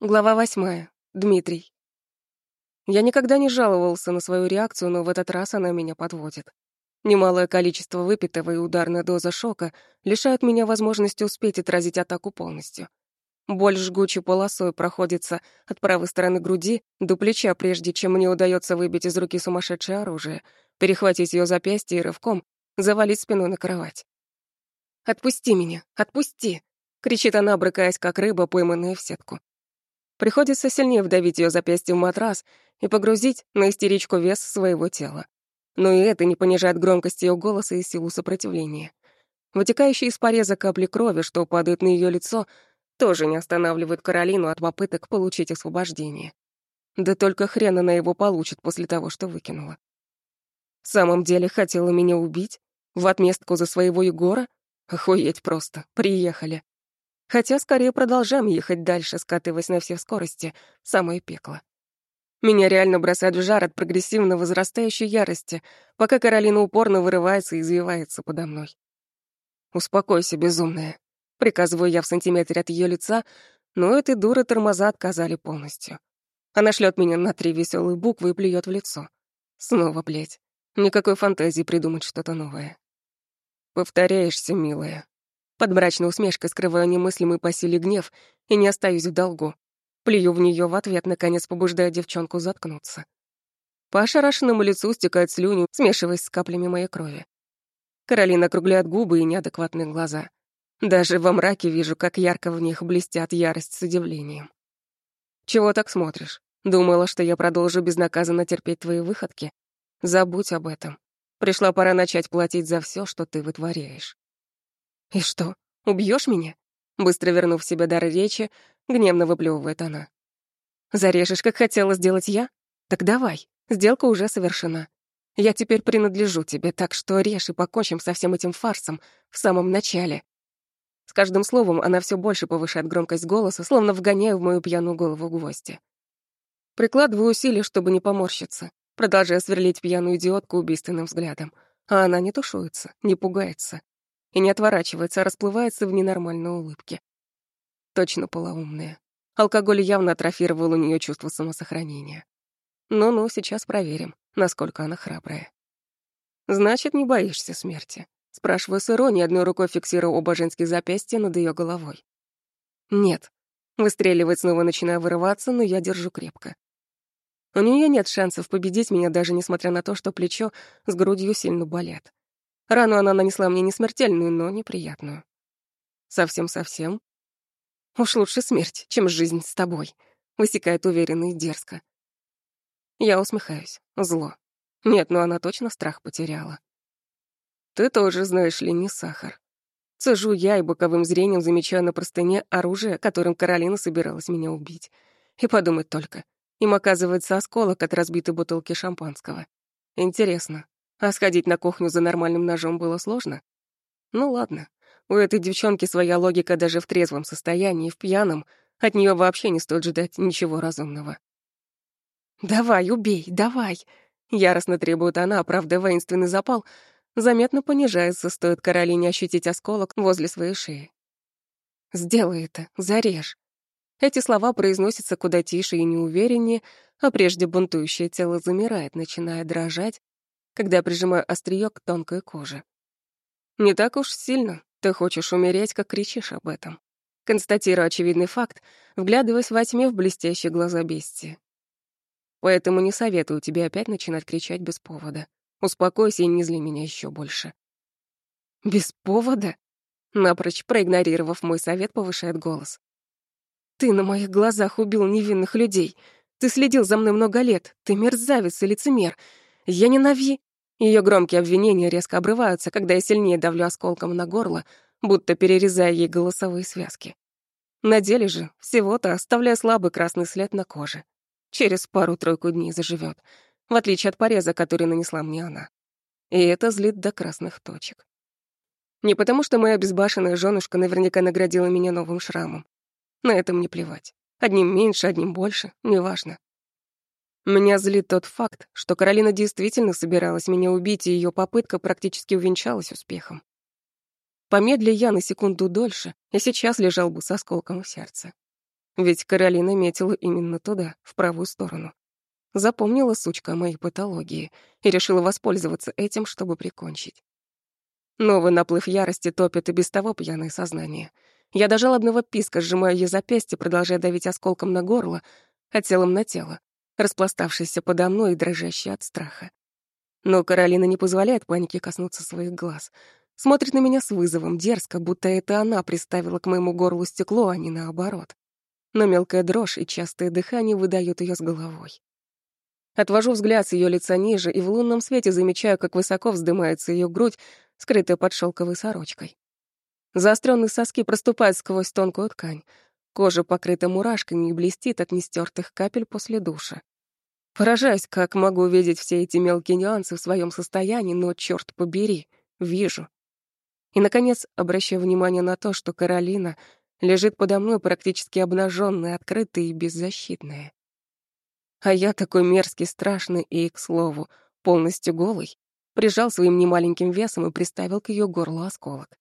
Глава восьмая. Дмитрий. Я никогда не жаловался на свою реакцию, но в этот раз она меня подводит. Немалое количество выпитого и ударная доза шока лишают меня возможности успеть отразить атаку полностью. Боль жгучей полосой проходится от правой стороны груди до плеча, прежде чем мне удается выбить из руки сумасшедшее оружие, перехватить ее запястье и рывком завалить спиной на кровать. «Отпусти меня! Отпусти!» — кричит она, брыкаясь, как рыба, пойманная в сетку. Приходится сильнее вдавить ее запястье в матрас и погрузить на истеричку вес своего тела. Но и это не понижает громкость ее голоса и силу сопротивления. Вытекающие из пореза капли крови, что падают на ее лицо, тоже не останавливают Каролину от попыток получить освобождение. Да только хрен она его получит после того, что выкинула. В самом деле хотела меня убить? В отместку за своего Егора? Охуеть просто. Приехали. Хотя скорее продолжаем ехать дальше, скатываясь на все скорости, самое пекло. Меня реально бросает в жар от прогрессивно возрастающей ярости, пока Каролина упорно вырывается и извивается подо мной. «Успокойся, безумная», — приказываю я в сантиметре от ее лица, но этой дуры тормоза отказали полностью. Она шлет меня на три веселые буквы и плюет в лицо. Снова, блядь. Никакой фантазии придумать что-то новое. «Повторяешься, милая», под мрачной усмешкой скрываю немыслимый по силе гнев и не остаюсь в долгу. Плюю в нее в ответ, наконец побуждая девчонку заткнуться. По ошарашенному лицу стекают слюни, смешиваясь с каплями моей крови. Каролина округляет губы и неадекватные глаза. Даже во мраке вижу, как ярко в них блестят ярость с удивлением. «Чего так смотришь? Думала, что я продолжу безнаказанно терпеть твои выходки? Забудь об этом. Пришла пора начать платить за все, что ты вытворяешь». «И что, убьешь меня?» Быстро вернув себе дар речи, гневно выплевывает она. «Зарежешь, как хотела сделать я? Так давай, сделка уже совершена. Я теперь принадлежу тебе, так что режь и покончим со всем этим фарсом в самом начале». С каждым словом она все больше повышает громкость голоса, словно вгоняя в мою пьяную голову гвозди. Прикладываю усилия, чтобы не поморщиться, продолжая сверлить пьяную идиотку убийственным взглядом. А она не тушуется, не пугается, и не отворачивается, а расплывается в ненормальной улыбке. Точно полоумная. Алкоголь явно атрофировал у нее чувство самосохранения. Ну-ну, сейчас проверим, насколько она храбрая. «Значит, не боишься смерти?» Спрашиваю с иронией, одной рукой фиксируя оба женских запястья над ее головой. «Нет». Выстреливает, снова начиная вырываться, но я держу крепко. У нее нет шансов победить меня, даже несмотря на то, что плечо с грудью сильно болят. Рану она нанесла мне не смертельную, но неприятную. Совсем-совсем. Уж лучше смерть, чем жизнь с тобой, высекает уверенно и дерзко. Я усмехаюсь. Зло. Нет, ну она точно страх потеряла. Ты тоже, знаешь ли, не сахар. Цежу я и боковым зрением замечаю на простыне оружие, которым Каролина собиралась меня убить. И подумать только. Им оказывается осколок от разбитой бутылки шампанского. Интересно, а сходить на кухню за нормальным ножом было сложно? Ну ладно, у этой девчонки своя логика даже в трезвом состоянии, в пьяном. От нее вообще не стоит ждать ничего разумного. «Давай, убей, давай!» Яростно требует она, правда, воинственный запал заметно понижается, стоит Каролине ощутить осколок возле своей шеи. «Сделай это, зарежь!» Эти слова произносятся куда тише и неувереннее, а прежде бунтующее тело замирает, начиная дрожать, когда прижимаю острие к тонкой коже. «Не так уж сильно. Ты хочешь умереть, как кричишь об этом». Констатирую очевидный факт, вглядываясь во тьме в блестящие глаза бестии. Поэтому не советую тебе опять начинать кричать без повода. Успокойся и не зли меня еще больше. Без повода? Напрочь проигнорировав мой совет, повышает голос. Ты на моих глазах убил невинных людей. Ты следил за мной много лет. Ты мерзавец и лицемер. Я ненави... Ее громкие обвинения резко обрываются, когда я сильнее давлю осколком на горло, будто перерезая ей голосовые связки. На деле же всего-то оставляя слабый красный след на коже. Через пару-тройку дней заживет, в отличие от пореза, который нанесла мне она. И это злит до красных точек. Не потому, что моя безбашенная женушка наверняка наградила меня новым шрамом. На это мне плевать. Одним меньше, одним больше, неважно. Меня злит тот факт, что Каролина действительно собиралась меня убить, и ее попытка практически увенчалась успехом. Помедли я на секунду дольше, и сейчас лежал бы с осколком в сердце. Ведь Каролина метила именно туда, в правую сторону. Запомнила сучка о моей патологии и решила воспользоваться этим, чтобы прикончить. Новый наплыв ярости топит и без того пьяное сознание. Я до жалобного писка сжимаю ее запястье, продолжая давить осколком на горло, а телом на тело, распластавшееся подо мной и дрожащее от страха. Но Каролина не позволяет панике коснуться своих глаз. Смотрит на меня с вызовом, дерзко, будто это она приставила к моему горлу стекло, а не наоборот. Но мелкая дрожь и частое дыхание выдают ее с головой. Отвожу взгляд с ее лица ниже и в лунном свете замечаю, как высоко вздымается ее грудь, скрытая под шелковой сорочкой. Заостренные соски проступают сквозь тонкую ткань. Кожа покрыта мурашками и блестит от нестертых капель после душа. Поражаюсь, как могу видеть все эти мелкие нюансы в своем состоянии, но, черт побери, вижу. И, наконец, обращаю внимание на то, что Каролина лежит подо мной практически обнаженная, открытая и беззащитная. А я такой мерзкий, страшный и, к слову, полностью голый, прижал своим немаленьким весом и приставил к ее горлу осколок.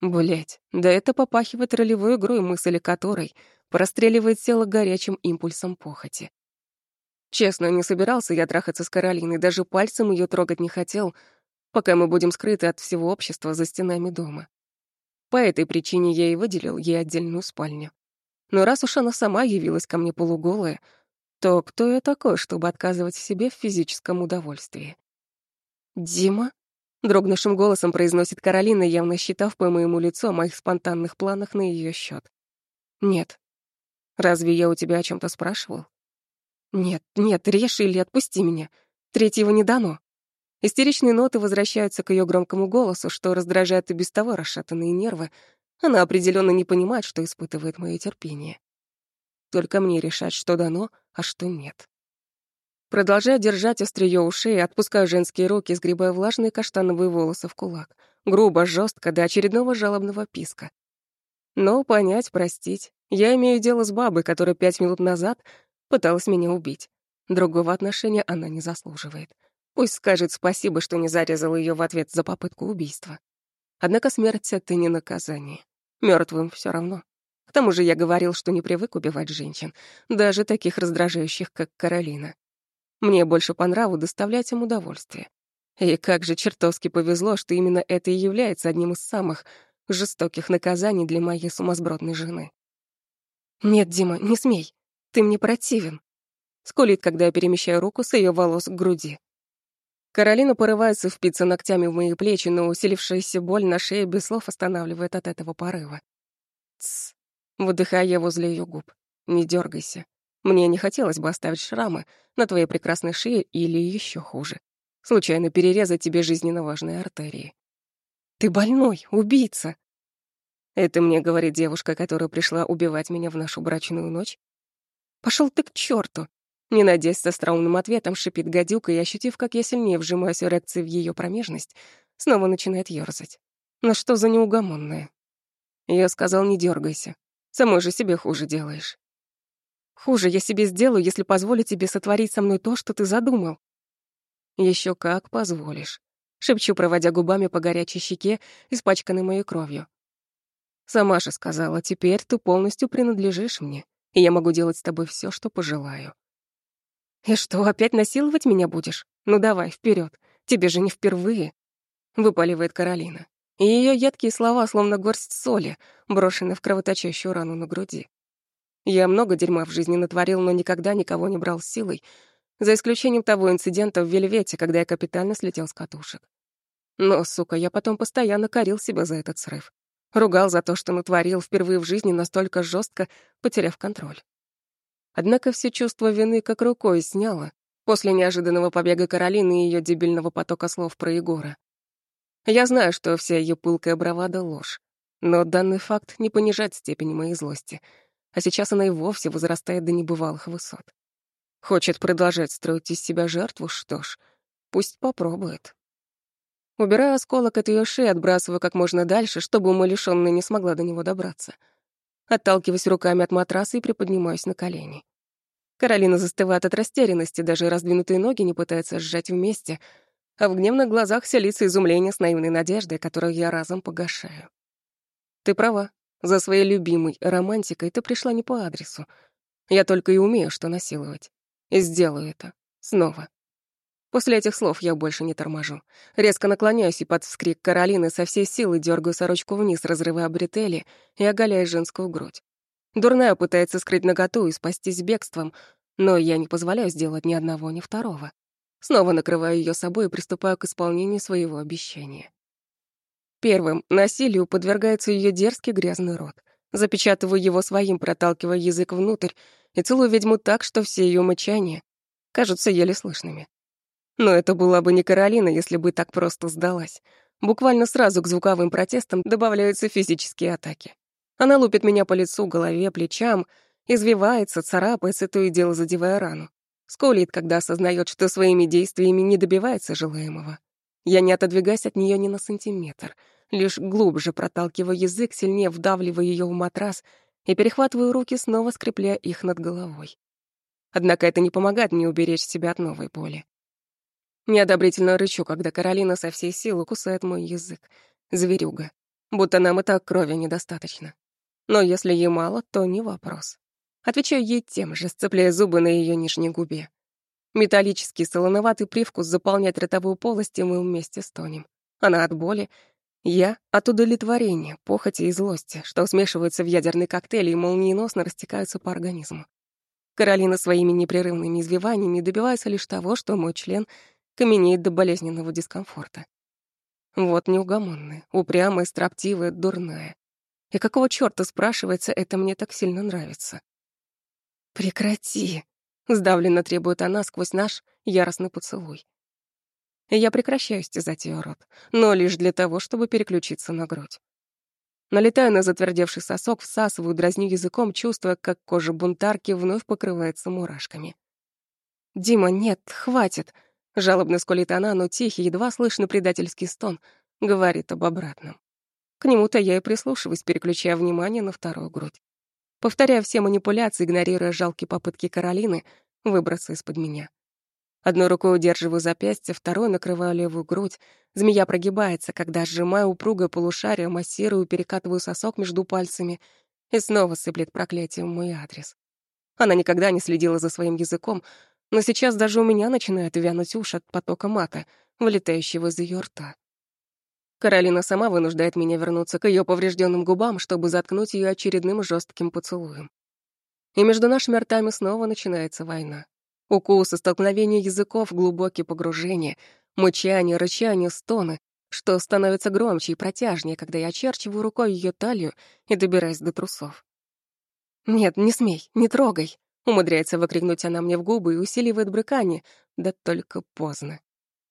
Блять, да это попахивает ролевой игрой, мысли которой простреливает тело горячим импульсом похоти. Честно, не собирался я трахаться с Каролиной, даже пальцем ее трогать не хотел, пока мы будем скрыты от всего общества за стенами дома. По этой причине я и выделил ей отдельную спальню. Но раз уж она сама явилась ко мне полуголая, то кто я такой, чтобы отказывать себе в физическом удовольствии? «Дима?» — дрогнувшим голосом произносит Каролина, явно считав по моему лицу о моих спонтанных планах на ее счет. «Нет. Разве я у тебя о чем то спрашивал?» «Нет, нет, режь или отпусти меня. Третьего не дано». Истеричные ноты возвращаются к ее громкому голосу, что раздражает и без того расшатанные нервы. Она определенно не понимает, что испытывает мое терпение. Только мне решать, что дано, а что нет. Продолжая держать острие ушей, отпускаю женские руки, сгребая влажные каштановые волосы в кулак. Грубо, жестко, до очередного жалобного писка. Но понять, простить. Я имею дело с бабой, которая пять минут назад пыталась меня убить. Другого отношения она не заслуживает. Пусть скажет спасибо, что не зарезал ее в ответ за попытку убийства. Однако смерть — это не наказание. Мертвым все равно. К тому же я говорил, что не привык убивать женщин, даже таких раздражающих, как Каролина. Мне больше по нраву доставлять им удовольствие. И как же чертовски повезло, что именно это и является одним из самых жестоких наказаний для моей сумасбродной жены. «Нет, Дима, не смей. Ты мне противен», — скулит, когда я перемещаю руку с ее волос к груди. Каролина порывается впиться ногтями в мои плечи, но усилившаяся боль на шее без слов останавливает от этого порыва. Тсс. Выдыхая я возле ее губ. Не дергайся. Мне не хотелось бы оставить шрамы на твоей прекрасной шее или еще хуже. Случайно перерезать тебе жизненно важные артерии. Ты больной, убийца. Это мне говорит девушка, которая пришла убивать меня в нашу брачную ночь. Пошел ты к черту! Не надеясь с остроумным ответом, шипит гадюка и, ощутив, как я сильнее вжимаюсь эрекцией в ее промежность, снова начинает ёрзать. Но что за неугомонная? Я сказал, не дергайся. Самой же себе хуже делаешь. Хуже я себе сделаю, если позволю тебе сотворить со мной то, что ты задумал. Еще как позволишь. Шепчу, проводя губами по горячей щеке, испачканной моей кровью. Сама же сказала, теперь ты полностью принадлежишь мне, и я могу делать с тобой все, что пожелаю. И что, опять насиловать меня будешь? Ну давай, вперед. Тебе же не впервые. Выпаливает Каролина и ее едкие слова, словно горсть соли, брошены в кровоточащую рану на груди. Я много дерьма в жизни натворил, но никогда никого не брал силой, за исключением того инцидента в Вельвете, когда я капитально слетел с катушек. Но, сука, я потом постоянно корил себя за этот срыв. Ругал за то, что натворил впервые в жизни настолько жестко, потеряв контроль. Однако все чувство вины как рукой сняло после неожиданного побега Каролины и ее дебильного потока слов про Егора. Я знаю, что вся ее пылкая бравада — ложь. Но данный факт не понижает степень моей злости. А сейчас она и вовсе возрастает до небывалых высот. Хочет продолжать строить из себя жертву, что ж, пусть попробует. Убираю осколок от ее шеи, отбрасываю как можно дальше, чтобы умалишённая не смогла до него добраться. Отталкиваюсь руками от матраса и приподнимаюсь на колени. Каролина застывает от растерянности, даже раздвинутые ноги не пытается сжать вместе — а в гневных глазах селится изумление с наивной надеждой, которую я разом погашаю. Ты права. За своей любимой романтикой ты пришла не по адресу. Я только и умею что насиловать. И сделаю это. Снова. После этих слов я больше не торможу. Резко наклоняюсь и под вскрик Каролины со всей силы дергаю сорочку вниз, разрывая бретели и оголяя женскую грудь. Дурная пытается скрыть наготу и спастись бегством, но я не позволяю сделать ни одного, ни второго. Снова накрываю ее собой и приступаю к исполнению своего обещания. Первым насилию подвергается ее дерзкий грязный рот. Запечатываю его своим, проталкивая язык внутрь, и целую ведьму так, что все ее мычания кажутся еле слышными. Но это была бы не Каролина, если бы так просто сдалась. Буквально сразу к звуковым протестам добавляются физические атаки. Она лупит меня по лицу, голове, плечам, извивается, царапается, то и дело задевая рану. Скулит, когда осознает, что своими действиями не добивается желаемого. Я не отодвигаюсь от нее ни на сантиметр, лишь глубже проталкиваю язык, сильнее вдавливаю ее в матрас и перехватываю руки, снова скрепляя их над головой. Однако это не помогает мне уберечь себя от новой боли. Неодобрительно рычу, когда Каролина со всей силы кусает мой язык. Зверюга. Будто нам и так крови недостаточно. Но если ей мало, то не вопрос. Отвечаю ей тем же, сцепляя зубы на ее нижней губе. Металлический солоноватый привкус заполняет ротовую полость, и мы вместе стонем. Она от боли, я от удовлетворения, похоти и злости, что смешиваются в ядерный коктейль и молниеносно растекаются по организму. Каролина своими непрерывными извиваниями добивается лишь того, что мой член каменеет до болезненного дискомфорта. Вот неугомонная, упрямая, строптивая, дурная. И какого чёрта, спрашивается, это мне так сильно нравится? «Прекрати!» — сдавленно требует она сквозь наш яростный поцелуй. Я прекращаю стязать её рот, но лишь для того, чтобы переключиться на грудь. Налетаю на затвердевший сосок, всасываю, дразню языком, чувствуя, как кожа бунтарки вновь покрывается мурашками. «Дима, нет, хватит!» Жалобно скулит она, но тихий, едва слышно предательский стон, говорит об обратном. К нему-то я и прислушиваюсь, переключая внимание на вторую грудь. Повторяя все манипуляции, игнорируя жалкие попытки Каролины выбраться из-под меня. Одной рукой удерживаю запястье, второй накрываю левую грудь. Змея прогибается, когда сжимаю упругое полушарие, массирую, перекатываю сосок между пальцами и снова сыплет проклятием мой адрес. Она никогда не следила за своим языком, но сейчас даже у меня начинает вянуть уши от потока мата, вылетающего из ее рта. Каролина сама вынуждает меня вернуться к ее поврежденным губам, чтобы заткнуть ее очередным жестким поцелуем. И между нашими ртами снова начинается война. Укусы, столкновение языков, глубокие погружения, мычание, рычание, стоны, что становится громче и протяжнее, когда я очерчиваю рукой ее талию и добираюсь до трусов. «Нет, не смей, не трогай!» Умудряется выкрикнуть она мне в губы и усиливает брыкание, да только поздно.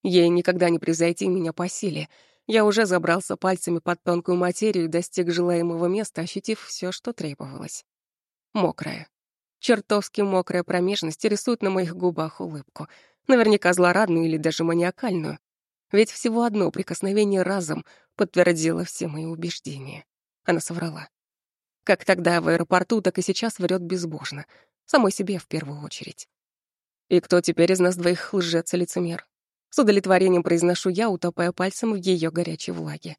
Ей никогда не превзойти меня по силе. Я уже забрался пальцами под тонкую материю и достиг желаемого места, ощутив все, что требовалось. Мокрая. Чертовски мокрая промежность рисует на моих губах улыбку. Наверняка злорадную или даже маниакальную. Ведь всего одно прикосновение разом подтвердило все мои убеждения. Она соврала. Как тогда в аэропорту, так и сейчас врет безбожно — Самой себе в первую очередь. И кто теперь из нас двоих лжец и лицемер? С удовлетворением произношу я, утопая пальцем в ее горячей влаге.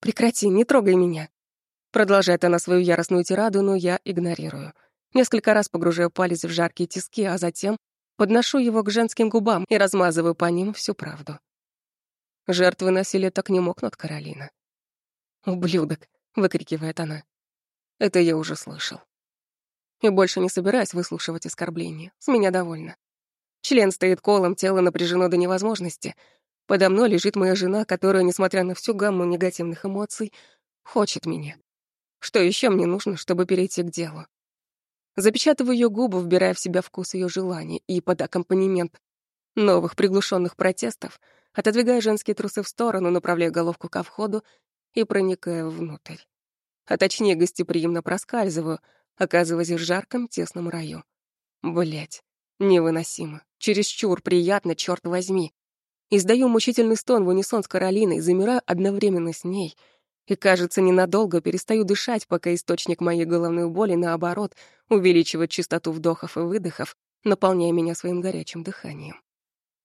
«Прекрати, не трогай меня!» Продолжает она свою яростную тираду, но я игнорирую. Несколько раз погружаю палец в жаркие тиски, а затем подношу его к женским губам и размазываю по ним всю правду. Жертвы насилия так не мокнут, Каролина. «Ублюдок!» — выкрикивает она. Это я уже слышал и больше не собираюсь выслушивать оскорбления. С меня довольно. Член стоит колом, тело напряжено до невозможности. Подо мной лежит моя жена, которая, несмотря на всю гамму негативных эмоций, хочет меня. Что еще мне нужно, чтобы перейти к делу? Запечатываю ее губы, вбирая в себя вкус ее желания, и под аккомпанемент новых приглушенных протестов отодвигая женские трусы в сторону, направляя головку ко входу и проникая внутрь. А точнее, гостеприимно проскальзываю, оказываясь в жарком тесном раю. Блять, невыносимо, чересчур приятно, черт возьми. Издаю мучительный стон в унисон с Каролиной, замираю одновременно с ней и, кажется, ненадолго перестаю дышать, пока источник моей головной боли, наоборот, увеличивает частоту вдохов и выдохов, наполняя меня своим горячим дыханием.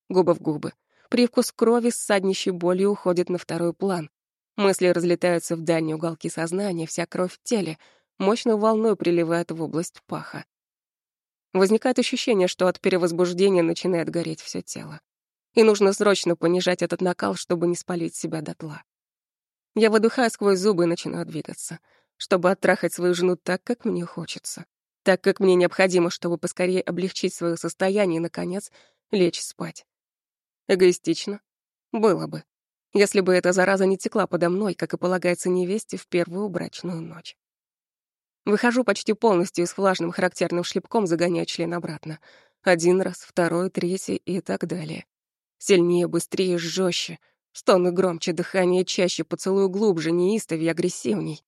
Губа в губы. Привкус крови с саднищей болью уходит на второй план. Мысли разлетаются в дальние уголки сознания, вся кровь в теле мощной волной приливает в область паха. Возникает ощущение, что от перевозбуждения начинает гореть все тело. И нужно срочно понижать этот накал, чтобы не спалить себя дотла. Я выдыхаю сквозь зубы и начинаю двигаться, чтобы оттрахать свою жену так, как мне хочется. Так, как мне необходимо, чтобы поскорее облегчить свое состояние и, наконец, лечь спать. Эгоистично? Было бы. Если бы эта зараза не текла подо мной, как и полагается невесте в первую брачную ночь. Выхожу почти полностью с влажным характерным шлепком загоняю член обратно. Один раз, второй, третий и так далее. Сильнее, быстрее, жестче. Стоны громче, дыхание чаще, поцелую глубже, неистовее, агрессивней.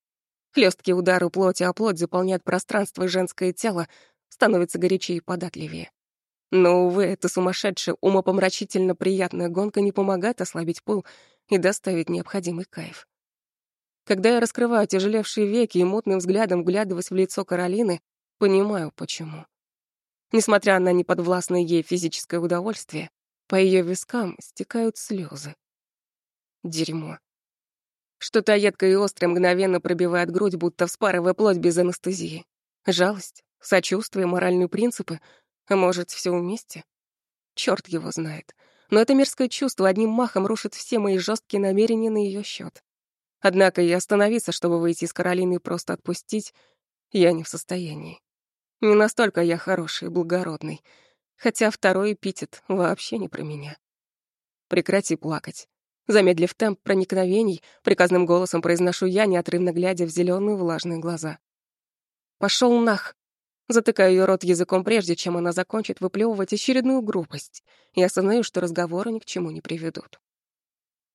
Хлесткие удары плоти о плоть заполняют пространство женское тело, становится горячее и податливее. Но, увы, эта сумасшедшая, умопомрачительно приятная гонка не помогает ослабить пыл и доставить необходимый кайф. Когда я раскрываю тяжелевшие веки и мутным взглядом вглядываясь в лицо Каролины, понимаю, почему. Несмотря на неподвластное ей физическое удовольствие, по ее вискам стекают слезы. Дерьмо. Что-то едкое и острое мгновенно пробивает грудь, будто вспарывая плоть без анестезии. Жалость, сочувствие, моральные принципы, а может, все вместе? Черт его знает. Но это мерзкое чувство одним махом рушит все мои жесткие намерения на ее счет. Однако и остановиться, чтобы выйти из Каролины и просто отпустить, я не в состоянии. Не настолько я хороший и благородный, хотя второй эпитет вообще не про меня. Прекрати плакать. Замедлив темп проникновений, приказным голосом произношу я, неотрывно глядя в зеленые влажные глаза. Пошел нах! Затыкаю ее рот языком, прежде чем она закончит выплевывать очередную грубость, и осознаю, что разговоры ни к чему не приведут.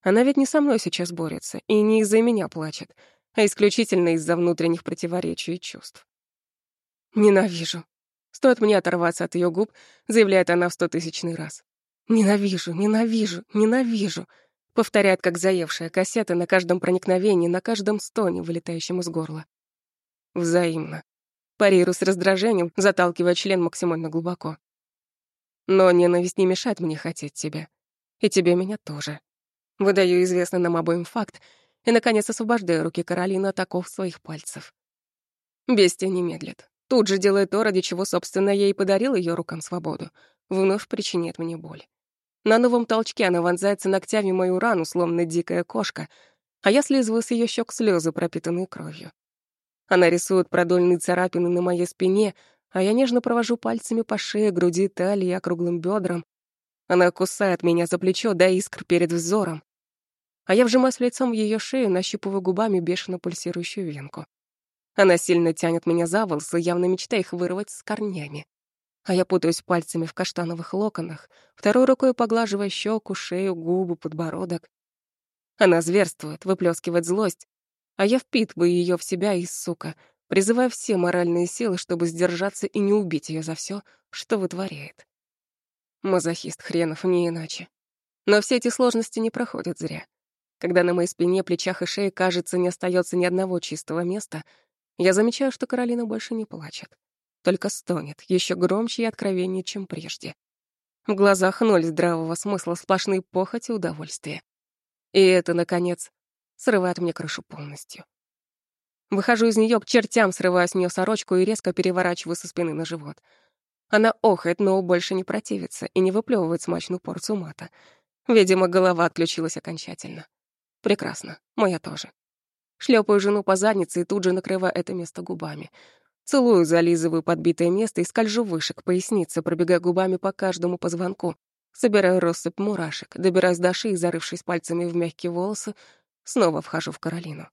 Она ведь не со мной сейчас борется и не из-за меня плачет, а исключительно из-за внутренних противоречий и чувств. Ненавижу. Стоит мне оторваться от ее губ, заявляет она в стотысячный раз. Ненавижу, ненавижу, ненавижу. Повторяет, как заевшая кассета на каждом проникновении, на каждом стоне, вылетающем из горла. Взаимно. Парирую с раздражением, заталкивая член максимально глубоко. Но ненависть не мешает мне хотеть тебя. И тебе меня тоже. Выдаю известный нам обоим факт и, наконец, освобождаю руки Каролины от оков своих пальцев. Бестия не медлит. Тут же делает то, ради чего, собственно, я и подарил ее рукам свободу. Вновь причиняет мне боль. На новом толчке она вонзается ногтями мою рану, словно дикая кошка, а я слизываю с ее щек слезы, пропитанные кровью. Она рисует продольные царапины на моей спине, а я нежно провожу пальцами по шее, груди, талии, округлым бедрам. Она кусает меня за плечо до искр перед взором а я вжимаюсь лицом в ее шею, нащупываю губами бешено пульсирующую венку. Она сильно тянет меня за волосы, явно мечтая их вырвать с корнями. А я путаюсь пальцами в каштановых локонах, второй рукой поглаживая щеку, шею, губы, подбородок. Она зверствует, выплескивает злость, а я впитываю ее в себя и, сука, призывая все моральные силы, чтобы сдержаться и не убить ее за все, что вытворяет. Мазохист хренов, не иначе. Но все эти сложности не проходят зря. Когда на моей спине, плечах и шее, кажется, не остается ни одного чистого места, я замечаю, что Каролина больше не плачет. Только стонет, еще громче и откровеннее, чем прежде. В глазах ноль здравого смысла, сплошные похоть и удовольствие. И это, наконец, срывает мне крышу полностью. Выхожу из нее к чертям, срываю с нее сорочку и резко переворачиваю со спины на живот. Она охает, но больше не противится и не выплевывает смачную порцию мата. Видимо, голова отключилась окончательно. Прекрасно, моя тоже. Шлепаю жену по заднице и тут же накрываю это место губами. Целую, зализываю подбитое место и скольжу выше к пояснице, пробегая губами по каждому позвонку. Собираю россыпь мурашек, добираюсь до шеи, зарывшись пальцами в мягкие волосы, снова вхожу в Каролину.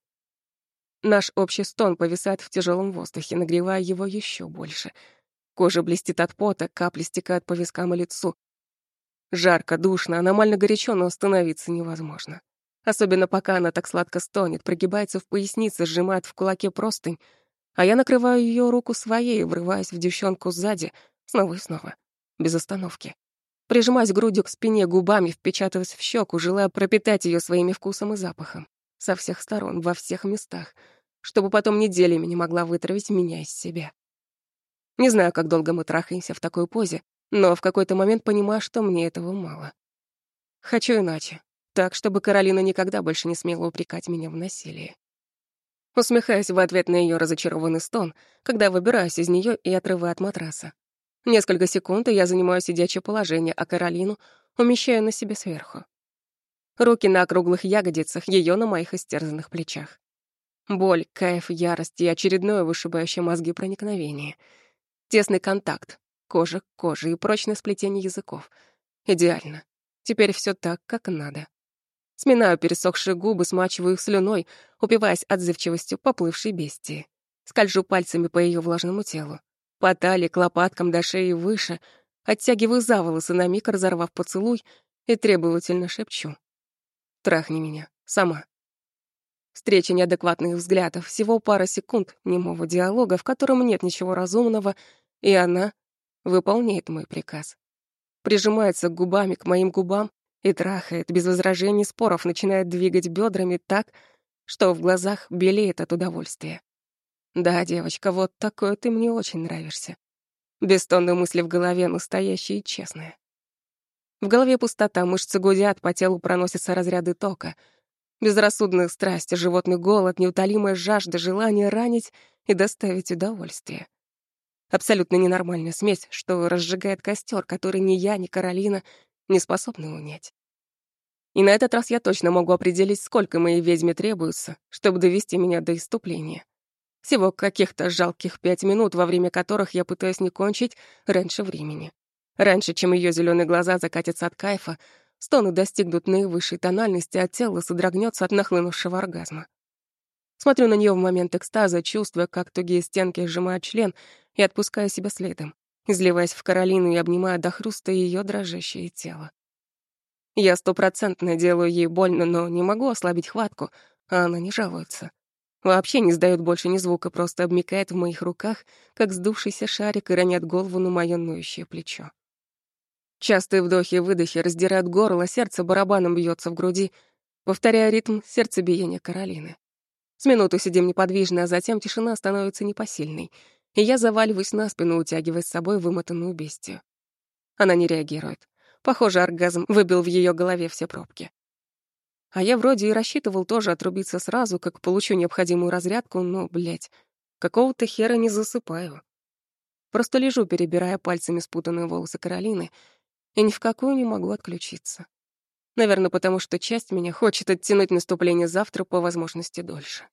Наш общий стон повисает в тяжелом воздухе, нагревая его еще больше. Кожа блестит от пота, капли стекают по вискам и лицу. Жарко, душно, аномально горячо, но остановиться невозможно. Особенно пока она так сладко стонет, прогибается в пояснице, сжимает в кулаке простынь, а я накрываю ее руку своей, врываясь в девчонку сзади, снова и снова, без остановки. Прижимаясь грудью к спине, губами впечатываясь в щеку, желая пропитать ее своими вкусом и запахом. Со всех сторон, во всех местах, чтобы потом неделями не могла вытравить меня из себя. Не знаю, как долго мы трахаемся в такой позе, но в какой-то момент понимаю, что мне этого мало. Хочу иначе, так, чтобы Каролина никогда больше не смела упрекать меня в насилии. Усмехаясь в ответ на ее разочарованный стон, когда выбираюсь из нее и отрываю от матраса. Несколько секунд, и я занимаю сидячее положение, а Каролину умещаю на себе сверху. Руки на округлых ягодицах, ее на моих истерзанных плечах. Боль, кайф, ярость и очередное вышибающее мозги проникновение. Тесный контакт, кожа к коже и прочное сплетение языков. Идеально. Теперь все так, как надо. Сминаю пересохшие губы, смачиваю их слюной, упиваясь отзывчивостью поплывшей бестии. Скольжу пальцами по ее влажному телу. По талии, к лопаткам до шеи выше. Оттягиваю за волосы на миг, разорвав поцелуй, и требовательно шепчу. «Трахни меня. Сама». Встреча неадекватных взглядов, всего пара секунд немого диалога, в котором нет ничего разумного, и она выполняет мой приказ. Прижимается губами к моим губам, и трахает, без возражений споров начинает двигать бедрами так, что в глазах белеет от удовольствия. Да, девочка, вот такой ты мне очень нравишься. Без тонны мысли в голове, настоящие и честные. В голове пустота, мышцы гудят, по телу проносятся разряды тока. Безрассудная страсть, животный голод, неутолимая жажда, желание ранить и доставить удовольствие. Абсолютно ненормальная смесь, что разжигает костер, который ни я, ни Каролина не способны унять. И на этот раз я точно могу определить, сколько моей ведьме требуется, чтобы довести меня до иступления. Всего каких-то жалких пять минут, во время которых я пытаюсь не кончить раньше времени. Раньше, чем ее зеленые глаза закатятся от кайфа, стоны достигнут наивысшей тональности, а тело содрогнется от нахлынувшего оргазма. Смотрю на нее в момент экстаза, чувствуя, как тугие стенки сжимают член, и отпускаю себя следом изливаясь в Каролину и обнимая до хруста ее дрожащее тело. Я стопроцентно делаю ей больно, но не могу ослабить хватку, а она не жалуется. Вообще не сдаёт больше ни звука, просто обмикает в моих руках, как сдувшийся шарик и роняет голову на моё ноющее плечо. Частые вдохи и выдохи раздирают горло, сердце барабаном бьется в груди, повторяя ритм сердцебиения Каролины. С минуту сидим неподвижно, а затем тишина становится непосильной — и я заваливаюсь на спину, утягивая с собой вымотанную бестию. Она не реагирует. Похоже, оргазм выбил в ее голове все пробки. А я вроде и рассчитывал тоже отрубиться сразу, как получу необходимую разрядку, но, блядь, какого-то хера не засыпаю. Просто лежу, перебирая пальцами спутанные волосы Каролины, и ни в какую не могу отключиться. Наверное, потому что часть меня хочет оттянуть наступление завтра по возможности дольше.